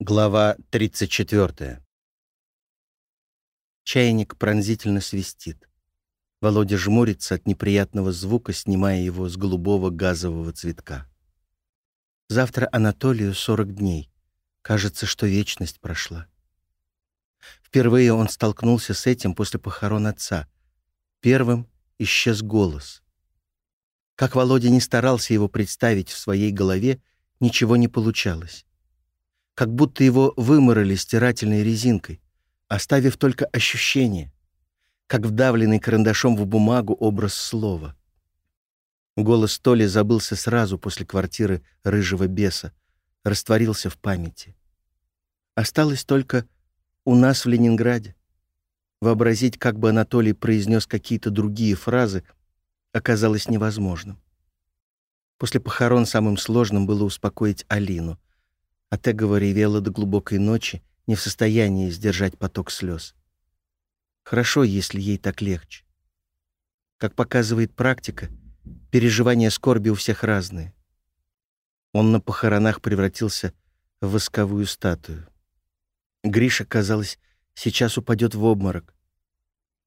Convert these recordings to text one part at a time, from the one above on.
Глава 34. Чайник пронзительно свистит. Володя жмурится от неприятного звука, снимая его с голубого газового цветка. Завтра Анатолию 40 дней. Кажется, что вечность прошла. Впервые он столкнулся с этим после похорон отца. Первым исчез голос. Как Володя не старался его представить в своей голове, ничего не получалось как будто его выморали стирательной резинкой, оставив только ощущение, как вдавленный карандашом в бумагу образ слова. Голос Толи забылся сразу после квартиры рыжего беса, растворился в памяти. Осталось только «у нас в Ленинграде». Вообразить, как бы Анатолий произнес какие-то другие фразы, оказалось невозможным. После похорон самым сложным было успокоить Алину — а Тегова ревела до глубокой ночи, не в состоянии сдержать поток слез. Хорошо, если ей так легче. Как показывает практика, переживания скорби у всех разные. Он на похоронах превратился в восковую статую. Гриша, казалось, сейчас упадет в обморок.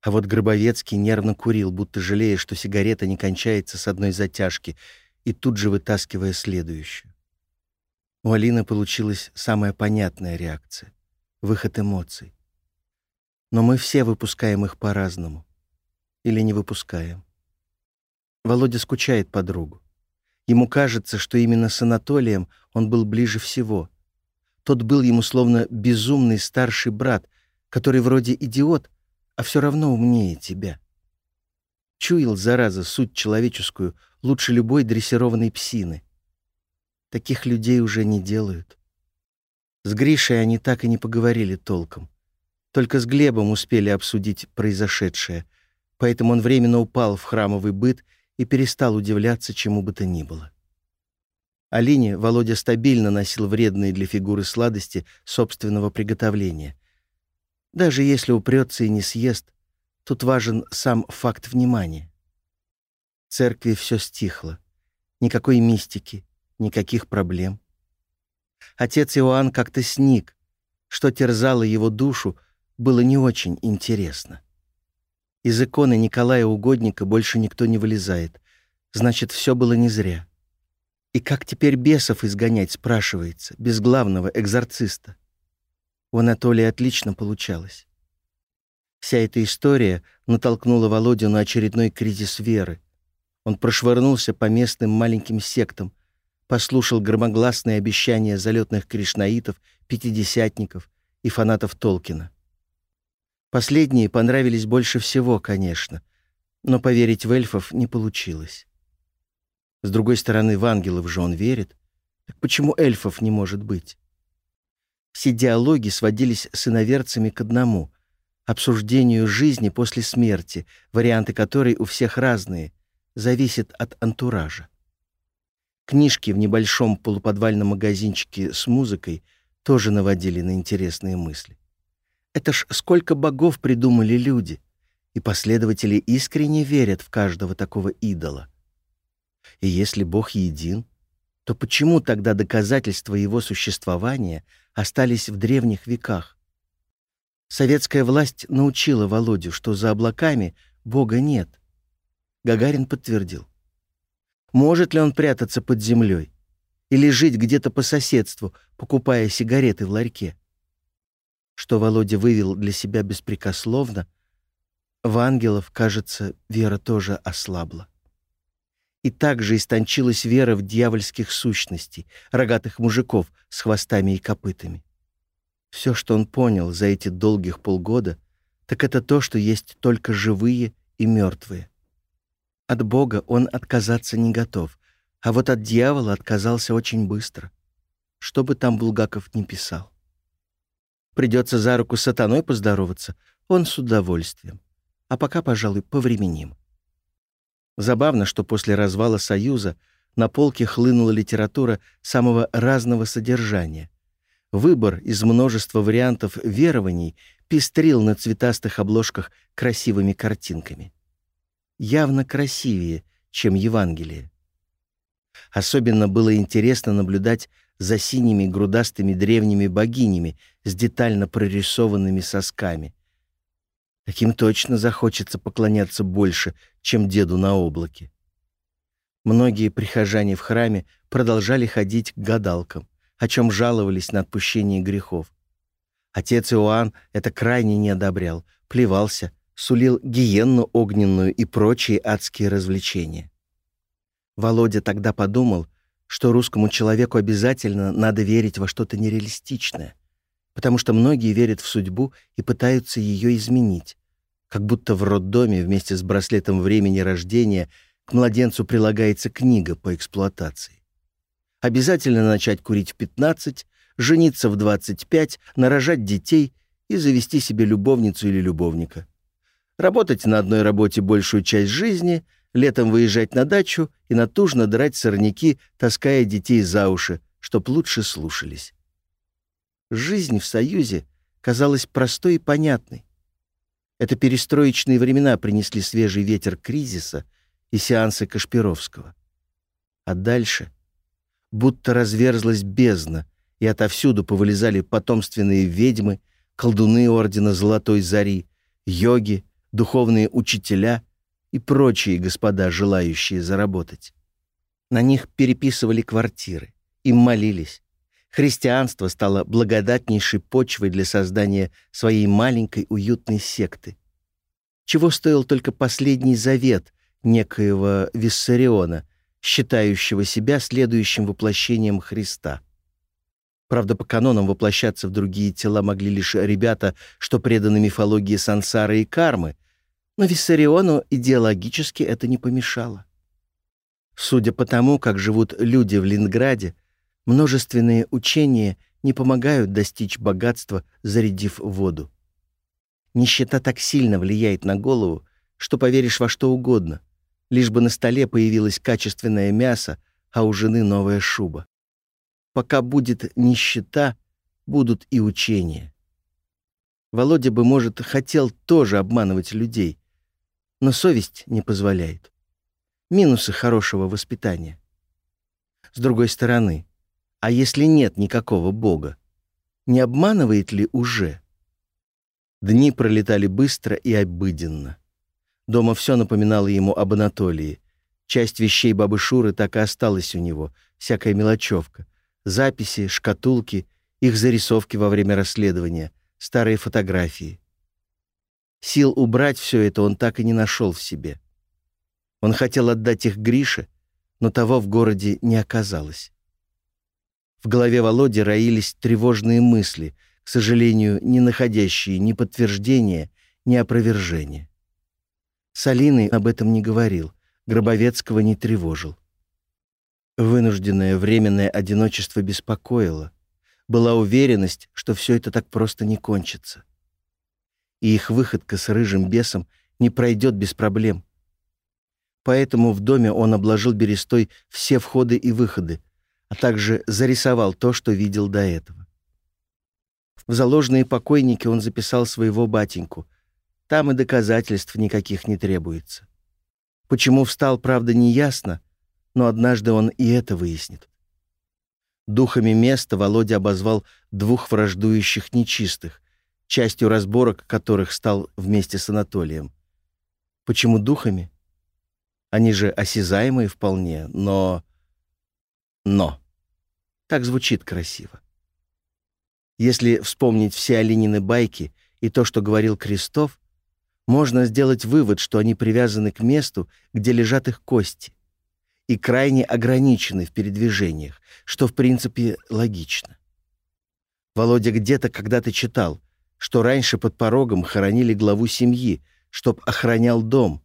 А вот Гробовецкий нервно курил, будто жалея, что сигарета не кончается с одной затяжки, и тут же вытаскивая следующую. У Алины получилась самая понятная реакция — выход эмоций. Но мы все выпускаем их по-разному. Или не выпускаем. Володя скучает по другу. Ему кажется, что именно с Анатолием он был ближе всего. Тот был ему словно безумный старший брат, который вроде идиот, а все равно умнее тебя. Чуял, зараза, суть человеческую лучше любой дрессированной псины — Таких людей уже не делают. С Гришей они так и не поговорили толком. Только с Глебом успели обсудить произошедшее, поэтому он временно упал в храмовый быт и перестал удивляться чему бы то ни было. Алине Володя стабильно носил вредные для фигуры сладости собственного приготовления. Даже если упрется и не съест, тут важен сам факт внимания. В церкви все стихло. Никакой мистики, никаких проблем. Отец Иоанн как-то сник. Что терзало его душу, было не очень интересно. Из иконы Николая Угодника больше никто не вылезает. Значит, все было не зря. И как теперь бесов изгонять, спрашивается, без главного экзорциста? У Анатолия отлично получалось. Вся эта история натолкнула Володю на очередной кризис веры. Он прошвырнулся по местным маленьким сектам, послушал громогласные обещания залетных кришнаитов, пятидесятников и фанатов Толкина. Последние понравились больше всего, конечно, но поверить в эльфов не получилось. С другой стороны, в ангелов же он верит. Так почему эльфов не может быть? Все диалоги сводились с иноверцами к одному — обсуждению жизни после смерти, варианты которой у всех разные, зависят от антуража. Книжки в небольшом полуподвальном магазинчике с музыкой тоже наводили на интересные мысли. Это ж сколько богов придумали люди, и последователи искренне верят в каждого такого идола. И если Бог един, то почему тогда доказательства его существования остались в древних веках? Советская власть научила Володю, что за облаками Бога нет. Гагарин подтвердил. Может ли он прятаться под землей? Или жить где-то по соседству, покупая сигареты в ларьке? Что Володя вывел для себя беспрекословно, в ангелов, кажется, вера тоже ослабла. И также истончилась вера в дьявольских сущностей, рогатых мужиков с хвостами и копытами. Все, что он понял за эти долгих полгода, так это то, что есть только живые и мертвые. От Бога он отказаться не готов, а вот от дьявола отказался очень быстро. Что бы там Булгаков ни писал. Придется за руку сатаной поздороваться, он с удовольствием. А пока, пожалуй, повременим. Забавно, что после развала Союза на полке хлынула литература самого разного содержания. Выбор из множества вариантов верований пестрил на цветастых обложках красивыми картинками явно красивее, чем Евангелие. Особенно было интересно наблюдать за синими грудастыми древними богинями с детально прорисованными сосками. Таким точно захочется поклоняться больше, чем деду на облаке. Многие прихожане в храме продолжали ходить к гадалкам, о чем жаловались на отпущение грехов. Отец Иоанн это крайне не одобрял, плевался, сулил гиенну огненную и прочие адские развлечения. Володя тогда подумал, что русскому человеку обязательно надо верить во что-то нереалистичное, потому что многие верят в судьбу и пытаются ее изменить, как будто в роддоме вместе с браслетом времени рождения к младенцу прилагается книга по эксплуатации. Обязательно начать курить в 15, жениться в 25, нарожать детей и завести себе любовницу или любовника. Работать на одной работе большую часть жизни — летом выезжать на дачу и натужно драть сорняки, таская детей за уши, чтоб лучше слушались. Жизнь в Союзе казалась простой и понятной. Это перестроечные времена принесли свежий ветер кризиса и сеансы Кашпировского. А дальше будто разверзлась бездна, и отовсюду повылезали потомственные ведьмы, колдуны Ордена Золотой Зари, йоги, духовные учителя и прочие господа, желающие заработать. На них переписывали квартиры, им молились. Христианство стало благодатнейшей почвой для создания своей маленькой уютной секты. Чего стоил только последний завет некоего Виссариона, считающего себя следующим воплощением Христа. Правда, по канонам воплощаться в другие тела могли лишь ребята, что преданы мифологии сансары и кармы, но Виссариону идеологически это не помешало. Судя по тому, как живут люди в Ленинграде, множественные учения не помогают достичь богатства, зарядив воду. Нищета так сильно влияет на голову, что поверишь во что угодно, лишь бы на столе появилось качественное мясо, а у жены новая шуба. Пока будет нищета, будут и учения. Володя бы, может, хотел тоже обманывать людей, но совесть не позволяет. Минусы хорошего воспитания. С другой стороны, а если нет никакого Бога, не обманывает ли уже? Дни пролетали быстро и обыденно. Дома все напоминало ему об Анатолии. Часть вещей бабы Шуры так и осталась у него, всякая мелочевка. Записи, шкатулки, их зарисовки во время расследования, старые фотографии. Сил убрать все это он так и не нашел в себе. Он хотел отдать их Грише, но того в городе не оказалось. В голове Володи роились тревожные мысли, к сожалению, не находящие ни подтверждения, ни опровержения. С Алиной об этом не говорил, Гробовецкого не тревожил. Вынужденное временное одиночество беспокоило. Была уверенность, что все это так просто не кончится и их выходка с рыжим бесом не пройдет без проблем. Поэтому в доме он обложил берестой все входы и выходы, а также зарисовал то, что видел до этого. В заложенные покойники он записал своего батеньку. Там и доказательств никаких не требуется. Почему встал, правда, не ясно, но однажды он и это выяснит. Духами места Володя обозвал двух враждующих нечистых, частью разборок которых стал вместе с Анатолием. Почему духами? Они же осязаемые вполне, но... Но. Так звучит красиво. Если вспомнить все Алинины байки и то, что говорил Крестов, можно сделать вывод, что они привязаны к месту, где лежат их кости, и крайне ограничены в передвижениях, что, в принципе, логично. Володя где-то когда-то читал, что раньше под порогом хоронили главу семьи, чтоб охранял дом,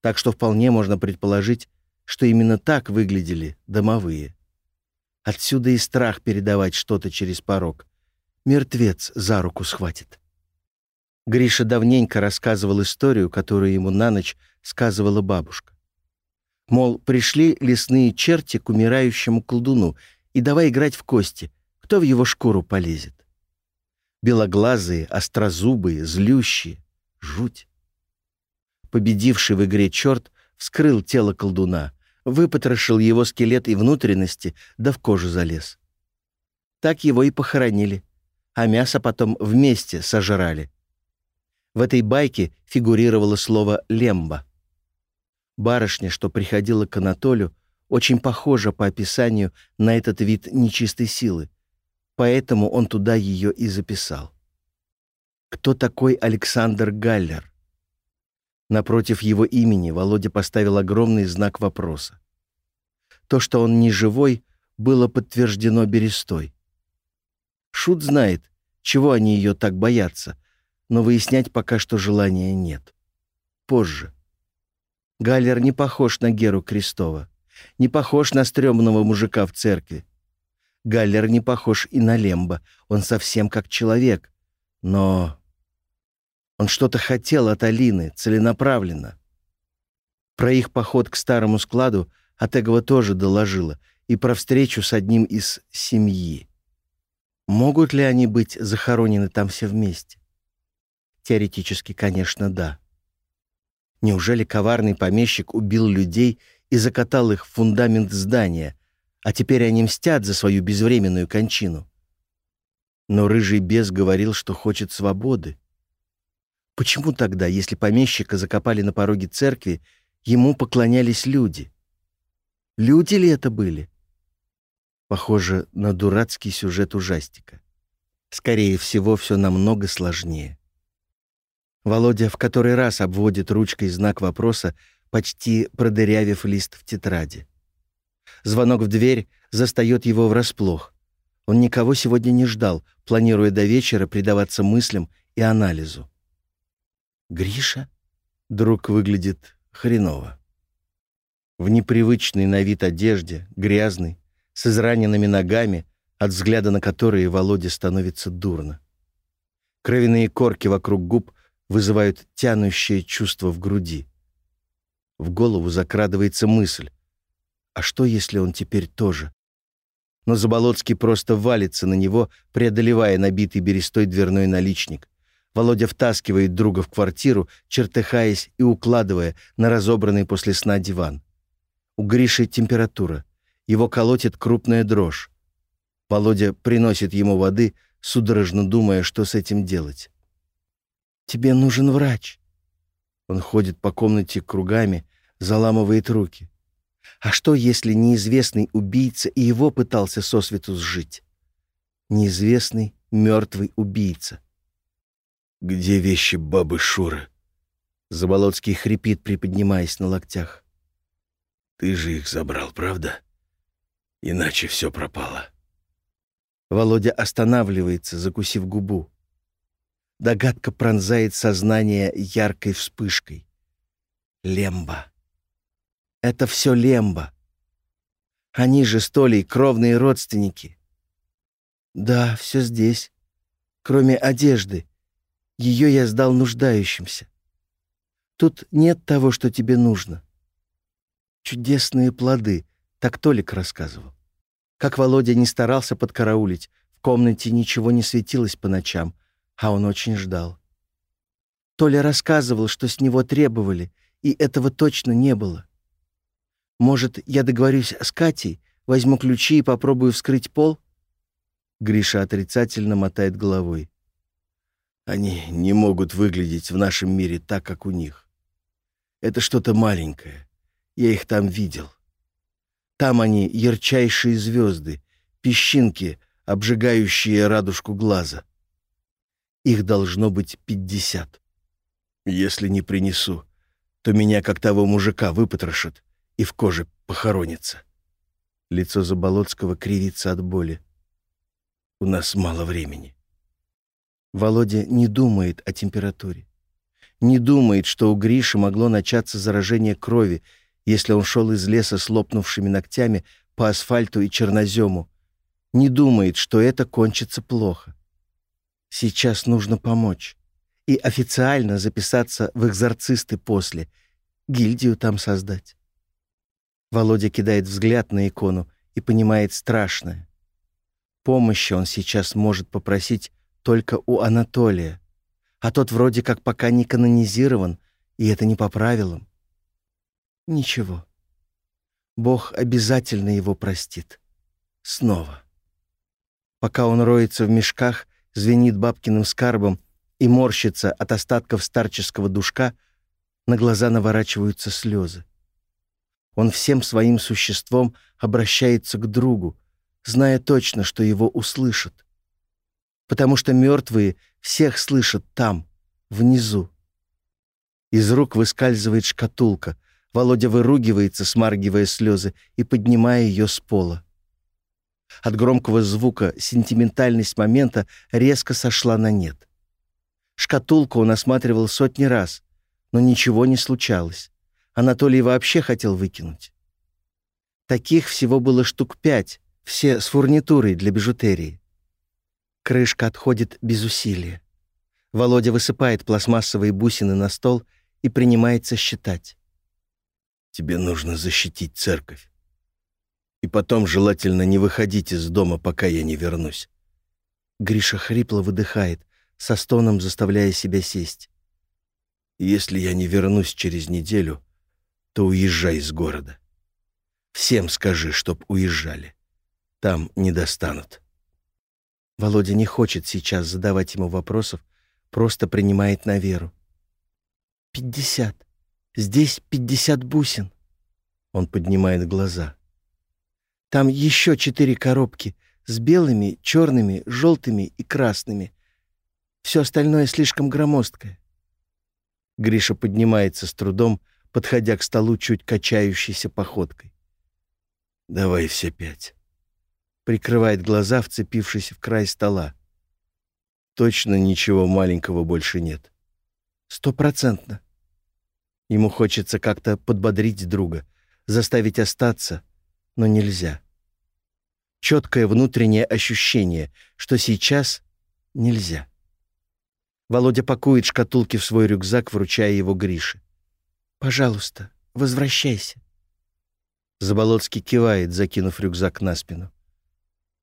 так что вполне можно предположить, что именно так выглядели домовые. Отсюда и страх передавать что-то через порог. Мертвец за руку схватит. Гриша давненько рассказывал историю, которую ему на ночь сказывала бабушка. Мол, пришли лесные черти к умирающему колдуну и давай играть в кости, кто в его шкуру полезет белоглазые, острозубые, злющие. Жуть. Победивший в игре черт вскрыл тело колдуна, выпотрошил его скелет и внутренности, да в кожу залез. Так его и похоронили, а мясо потом вместе сожрали. В этой байке фигурировало слово «лемба». Барышня, что приходила к Анатолию, очень похожа по описанию на этот вид нечистой силы, поэтому он туда ее и записал. Кто такой Александр Галлер? Напротив его имени Володя поставил огромный знак вопроса. То, что он не живой, было подтверждено Берестой. Шут знает, чего они ее так боятся, но выяснять пока что желания нет. Позже. Галлер не похож на Геру Крестова, не похож на стрёмного мужика в церкви. Галлер не похож и на Лемба, он совсем как человек. Но он что-то хотел от Алины, целенаправленно. Про их поход к старому складу Атегова тоже доложила, и про встречу с одним из семьи. Могут ли они быть захоронены там все вместе? Теоретически, конечно, да. Неужели коварный помещик убил людей и закатал их в фундамент здания, а теперь они мстят за свою безвременную кончину? Но рыжий бес говорил, что хочет свободы. Почему тогда, если помещика закопали на пороге церкви, ему поклонялись люди? Люди ли это были? Похоже на дурацкий сюжет ужастика. Скорее всего, все намного сложнее. Володя в который раз обводит ручкой знак вопроса, почти продырявив лист в тетради. Звонок в дверь застает его врасплох. Он никого сегодня не ждал, планируя до вечера предаваться мыслям и анализу. «Гриша?» Друг выглядит хреново. В непривычной на вид одежде, грязный, с израненными ногами, от взгляда на которые Володе становится дурно. Кровяные корки вокруг губ вызывают тянущее чувство в груди. В голову закрадывается мысль. А что, если он теперь тоже? Но Заболоцкий просто валится на него, преодолевая набитый берестой дверной наличник. Володя втаскивает друга в квартиру, чертыхаясь и укладывая на разобранный после сна диван. У Гриши температура. Его колотит крупная дрожь. Володя приносит ему воды, судорожно думая, что с этим делать. Тебе нужен врач». Он ходит по комнате кругами, заламывает руки. А что, если неизвестный убийца и его пытался сосвету сжить? Неизвестный мертвый убийца. «Где вещи бабы Шуры?» Заболоцкий хрипит, приподнимаясь на локтях. «Ты же их забрал, правда? Иначе все пропало». Володя останавливается, закусив губу. Догадка пронзает сознание яркой вспышкой. Лемба. Это все Лемба. Они же с кровные родственники. Да, все здесь. Кроме одежды. Ее я сдал нуждающимся. Тут нет того, что тебе нужно. Чудесные плоды, так Толик рассказывал. Как Володя не старался подкараулить, в комнате ничего не светилось по ночам, а он очень ждал. Толя рассказывал, что с него требовали, и этого точно не было. Может, я договорюсь с Катей, возьму ключи и попробую вскрыть пол? Гриша отрицательно мотает головой. Они не могут выглядеть в нашем мире так, как у них. Это что-то маленькое. Я их там видел. Там они ярчайшие звезды, песчинки, обжигающие радужку глаза. Их должно быть пятьдесят. Если не принесу, то меня, как того мужика, выпотрошат и в коже похоронится. Лицо Заболоцкого кривится от боли. У нас мало времени. Володя не думает о температуре. Не думает, что у Гриши могло начаться заражение крови, если он шел из леса с лопнувшими ногтями по асфальту и чернозему. Не думает, что это кончится плохо. Сейчас нужно помочь. И официально записаться в экзорцисты после. Гильдию там создать. Володя кидает взгляд на икону и понимает страшное. Помощи он сейчас может попросить только у Анатолия. А тот вроде как пока не канонизирован, и это не по правилам. Ничего. Бог обязательно его простит. Снова. Пока он роется в мешках, звенит бабкиным скарбом и морщится от остатков старческого душка, на глаза наворачиваются слезы. Он всем своим существом обращается к другу, зная точно, что его услышат. Потому что мертвые всех слышат там, внизу. Из рук выскальзывает шкатулка. Володя выругивается, смаргивая слезы, и поднимая ее с пола. От громкого звука сентиментальность момента резко сошла на нет. Шкатулку он осматривал сотни раз, но ничего не случалось. Анатолий вообще хотел выкинуть. Таких всего было штук пять, все с фурнитурой для бижутерии. Крышка отходит без усилия. Володя высыпает пластмассовые бусины на стол и принимается считать. «Тебе нужно защитить церковь. И потом желательно не выходить из дома, пока я не вернусь». Гриша хрипло выдыхает, со стоном заставляя себя сесть. «Если я не вернусь через неделю, то уезжай из города. Всем скажи, чтоб уезжали. Там не достанут». Володя не хочет сейчас задавать ему вопросов, просто принимает на веру. «Пятьдесят. Здесь пятьдесят бусин». Он поднимает глаза. «Там еще четыре коробки с белыми, черными, желтыми и красными. Все остальное слишком громоздкое». Гриша поднимается с трудом, подходя к столу чуть качающейся походкой. «Давай все пять». Прикрывает глаза, вцепившись в край стола. Точно ничего маленького больше нет. Стопроцентно. Ему хочется как-то подбодрить друга, заставить остаться, но нельзя. Четкое внутреннее ощущение, что сейчас нельзя. Володя пакует шкатулки в свой рюкзак, вручая его Грише. «Пожалуйста, возвращайся». Заболоцкий кивает, закинув рюкзак на спину.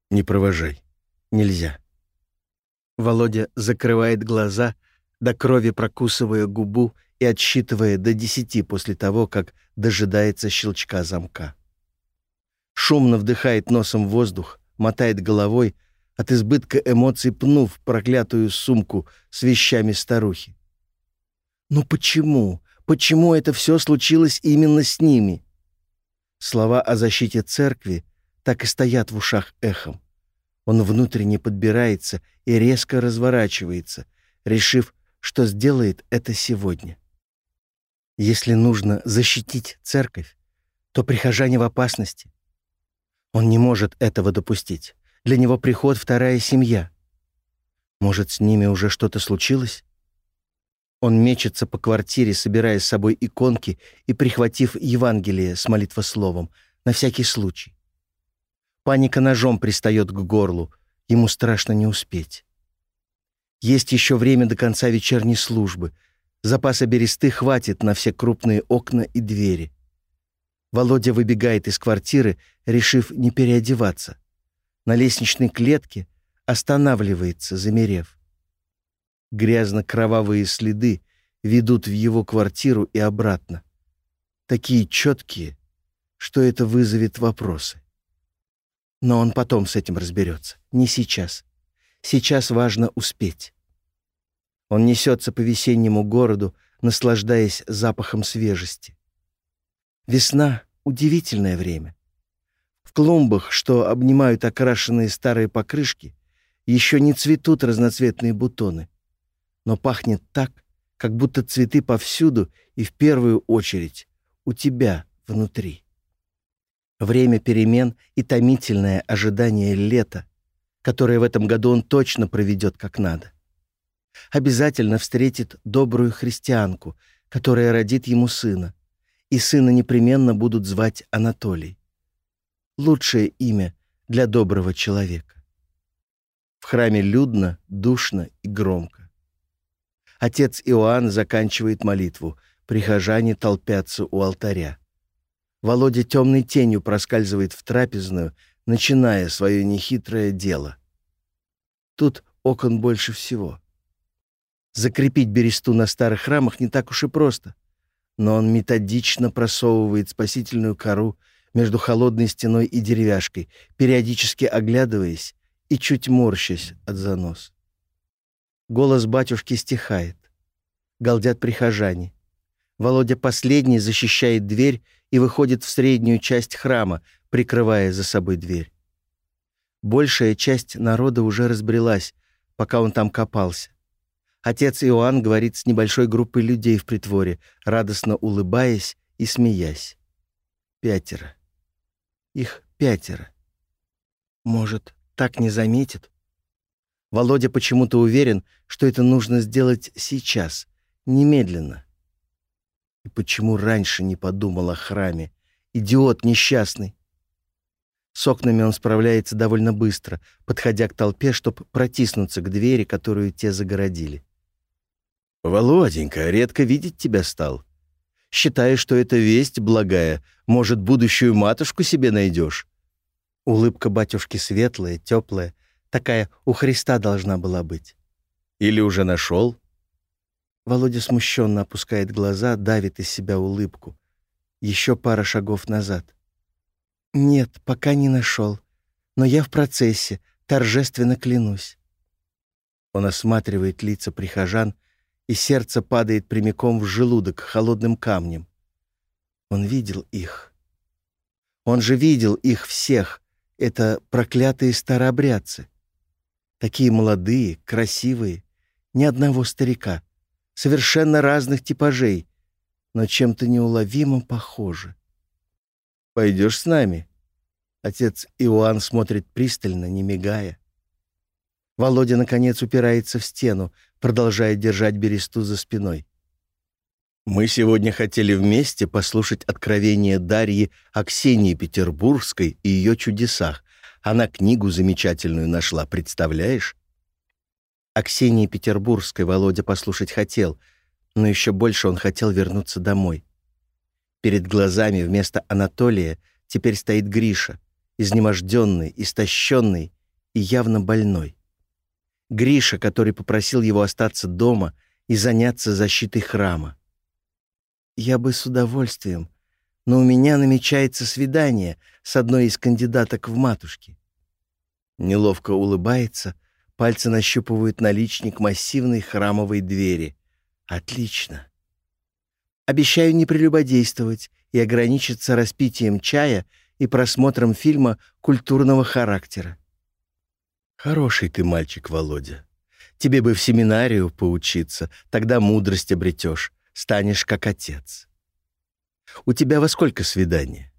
«Не провожай. Нельзя». Володя закрывает глаза, до крови прокусывая губу и отсчитывая до десяти после того, как дожидается щелчка замка. Шумно вдыхает носом воздух, мотает головой, от избытка эмоций пнув проклятую сумку с вещами старухи. «Ну почему? Почему это все случилось именно с ними?» Слова о защите церкви так и стоят в ушах эхом. Он внутренне подбирается и резко разворачивается, решив, что сделает это сегодня. Если нужно защитить церковь, то прихожане в опасности. Он не может этого допустить. Для него приход — вторая семья. Может, с ними уже что-то случилось? Он мечется по квартире, собирая с собой иконки и прихватив Евангелие с молитвословом, на всякий случай. Паника ножом пристает к горлу, ему страшно не успеть. Есть еще время до конца вечерней службы. Запаса бересты хватит на все крупные окна и двери. Володя выбегает из квартиры, решив не переодеваться. На лестничной клетке останавливается, замерев. Грязно-кровавые следы ведут в его квартиру и обратно. Такие четкие, что это вызовет вопросы. Но он потом с этим разберется, не сейчас. Сейчас важно успеть. Он несется по весеннему городу, наслаждаясь запахом свежести. Весна — удивительное время. В клумбах, что обнимают окрашенные старые покрышки, еще не цветут разноцветные бутоны, но пахнет так, как будто цветы повсюду и в первую очередь у тебя внутри. Время перемен и томительное ожидание лета, которое в этом году он точно проведет как надо. Обязательно встретит добрую христианку, которая родит ему сына, и сына непременно будут звать Анатолий. Лучшее имя для доброго человека. В храме людно, душно и громко. Отец Иоанн заканчивает молитву, прихожане толпятся у алтаря. Володя темной тенью проскальзывает в трапезную, начиная свое нехитрое дело. Тут окон больше всего. Закрепить бересту на старых рамах не так уж и просто, но он методично просовывает спасительную кору между холодной стеной и деревяшкой, периодически оглядываясь и чуть морщась от занос. Голос батюшки стихает. Галдят прихожане. Володя последний защищает дверь и выходит в среднюю часть храма, прикрывая за собой дверь. Большая часть народа уже разбрелась, пока он там копался. Отец Иоанн говорит с небольшой группой людей в притворе, радостно улыбаясь и смеясь. Пятеро. Их пятеро. Может, так не заметит? Володя почему-то уверен, что это нужно сделать сейчас, немедленно. И почему раньше не подумал о храме? Идиот несчастный. С окнами он справляется довольно быстро, подходя к толпе, чтобы протиснуться к двери, которую те загородили. «Володенька, редко видеть тебя стал. Считаешь, что это весть благая, может, будущую матушку себе найдешь?» Улыбка батюшки светлая, теплая, такая у Христа должна была быть. «Или уже нашел?» Володя смущенно опускает глаза, давит из себя улыбку. Еще пара шагов назад. «Нет, пока не нашел. Но я в процессе, торжественно клянусь». Он осматривает лица прихожан, и сердце падает прямиком в желудок холодным камнем. Он видел их. Он же видел их всех. Это проклятые старообрядцы. Такие молодые, красивые, ни одного старика, совершенно разных типажей, но чем-то неуловимо похожи. «Пойдешь с нами?» Отец Иоанн смотрит пристально, не мигая. Володя, наконец, упирается в стену, продолжая держать бересту за спиной. «Мы сегодня хотели вместе послушать откровение Дарьи о Ксении Петербургской и ее чудесах. Она книгу замечательную нашла, представляешь?» О Ксении Петербургской Володя послушать хотел, но еще больше он хотел вернуться домой. Перед глазами вместо Анатолия теперь стоит Гриша, изнеможденный, истощенный и явно больной. Гриша, который попросил его остаться дома и заняться защитой храма. «Я бы с удовольствием, но у меня намечается свидание с одной из кандидаток в матушки». Неловко улыбается, пальцы нащупывают наличник массивной храмовой двери. «Отлично. Обещаю не прелюбодействовать и ограничиться распитием чая и просмотром фильма культурного характера. Хороший ты мальчик, Володя. Тебе бы в семинарию поучиться, тогда мудрость обретешь, станешь как отец. У тебя во сколько свидание?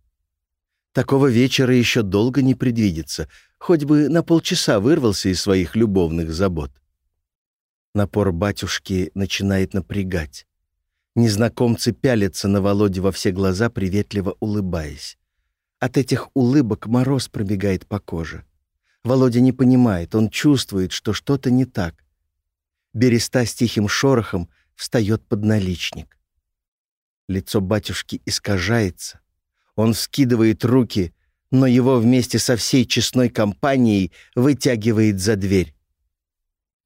Такого вечера еще долго не предвидится, хоть бы на полчаса вырвался из своих любовных забот. Напор батюшки начинает напрягать. Незнакомцы пялятся на Володе во все глаза, приветливо улыбаясь. От этих улыбок мороз пробегает по коже. Володя не понимает, он чувствует, что что-то не так. Береста с тихим шорохом встает под наличник. Лицо батюшки искажается. Он вскидывает руки, но его вместе со всей честной компанией вытягивает за дверь.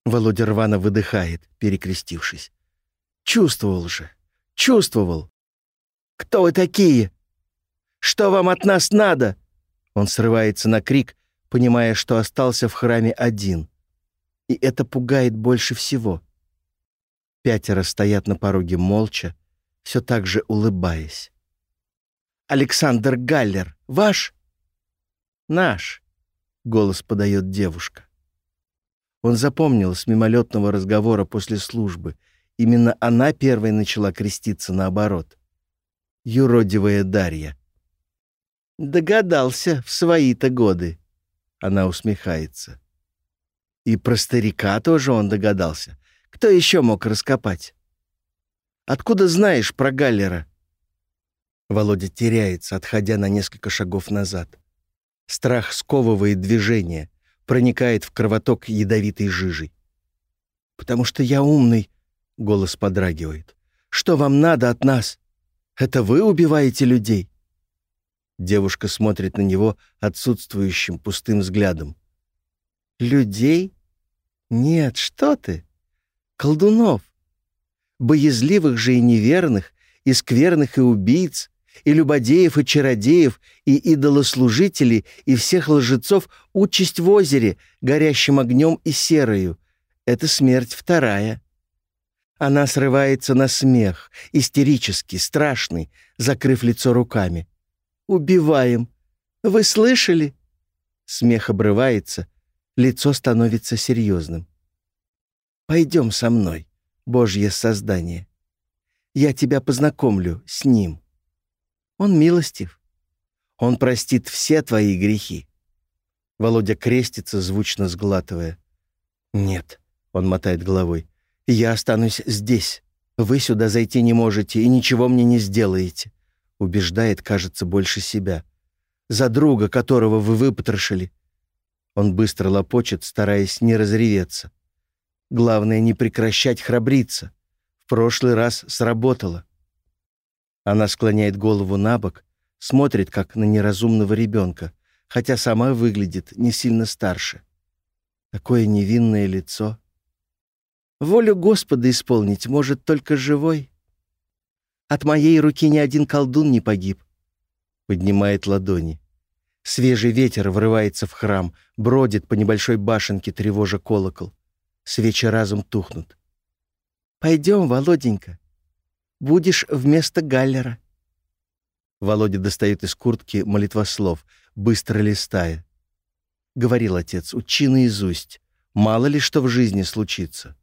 Володя рвано выдыхает, перекрестившись. Чувствовал же, чувствовал. «Кто вы такие? Что вам от нас надо?» Он срывается на крик, понимая, что остался в храме один. И это пугает больше всего. Пятеро стоят на пороге молча, все так же улыбаясь. «Александр Галлер, ваш?» «Наш», — голос подает девушка. Он запомнил с мимолетного разговора после службы. Именно она первой начала креститься наоборот. Юродивая Дарья. Догадался в свои-то годы. Она усмехается. И про старика тоже он догадался. Кто еще мог раскопать? Откуда знаешь про Галлера? Володя теряется, отходя на несколько шагов назад. Страх сковывает движение, проникает в кровоток ядовитой жижей. «Потому что я умный», — голос подрагивает. «Что вам надо от нас? Это вы убиваете людей?» Девушка смотрит на него отсутствующим пустым взглядом. «Людей? Нет, что ты? Колдунов. Боязливых же и неверных, и скверных и убийц, и любодеев, и чародеев, и идолослужителей, и всех лжецов участь в озере, горящим огнем и серою. Это смерть вторая. Она срывается на смех, истерический, страшный, закрыв лицо руками. «Убиваем! Вы слышали?» Смех обрывается, лицо становится серьезным. «Пойдем со мной, Божье создание. Я тебя познакомлю с Ним. Он милостив. Он простит все твои грехи». Володя крестится, звучно сглатывая. «Нет», — он мотает головой, — «я останусь здесь. Вы сюда зайти не можете и ничего мне не сделаете», — убеждает, кажется, больше себя. «За друга, которого вы выпотрошили». Он быстро лопочет, стараясь не разреветься. Главное, не прекращать храбриться. В прошлый раз сработало. Она склоняет голову на бок, смотрит, как на неразумного ребенка, хотя сама выглядит не сильно старше. Такое невинное лицо. Волю Господа исполнить может только живой. От моей руки ни один колдун не погиб. Поднимает ладони. Свежий ветер врывается в храм, бродит по небольшой башенке, тревожа колокол. Свечи разом тухнут. «Пойдем, Володенька. Будешь вместо Галлера». Володя достает из куртки молитвослов, быстро листая. Говорил отец, учи наизусть. Мало ли что в жизни случится.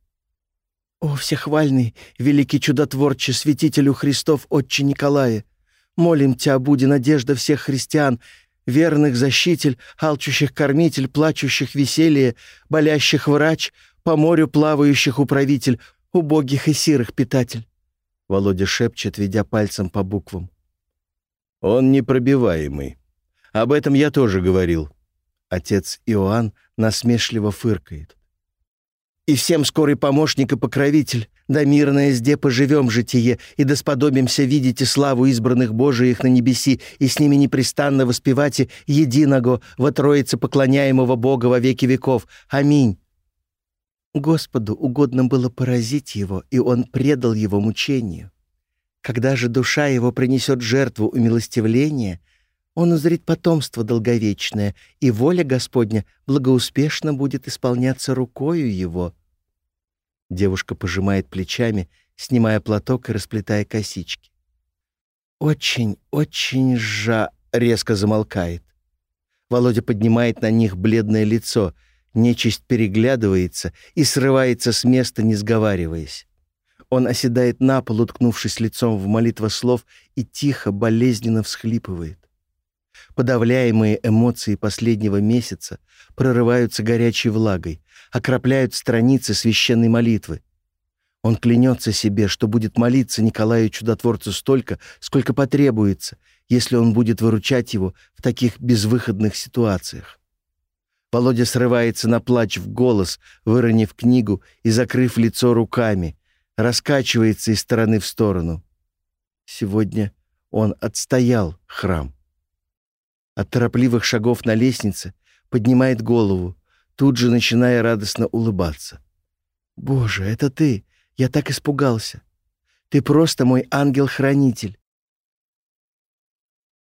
«О, всехвальный, великий чудотворче, святителю Христов, отче Николае! Молим Тебя, буди надежда всех христиан, верных защитель, алчущих кормитель, плачущих веселье, болящих врач, по морю плавающих управитель, убогих и сирых питатель. Володя шепчет, ведя пальцем по буквам. «Он непробиваемый. Об этом я тоже говорил». Отец Иоанн насмешливо фыркает. «И всем скорый помощник и покровитель, да мирное сде поживем житие, и да сподобимся видеть и славу избранных Божиих на небеси, и с ними непрестанно воспевать и единого во Троице поклоняемого Бога во веки веков. Аминь». Господу угодно было поразить его, и он предал его мучению. Когда же душа его принесет жертву умилостивления, он узрит потомство долговечное, и воля Господня благоуспешно будет исполняться рукою его». Девушка пожимает плечами, снимая платок и расплетая косички. «Очень, очень жа...» — резко замолкает. Володя поднимает на них бледное лицо — Нечисть переглядывается и срывается с места, не сговариваясь. Он оседает на пол, уткнувшись лицом в молитва слов, и тихо, болезненно всхлипывает. Подавляемые эмоции последнего месяца прорываются горячей влагой, окропляют страницы священной молитвы. Он клянется себе, что будет молиться Николаю Чудотворцу столько, сколько потребуется, если он будет выручать его в таких безвыходных ситуациях. Володя срывается на плач в голос, выронив книгу и закрыв лицо руками, раскачивается из стороны в сторону. Сегодня он отстоял храм. От торопливых шагов на лестнице поднимает голову, тут же начиная радостно улыбаться. «Боже, это ты! Я так испугался! Ты просто мой ангел-хранитель!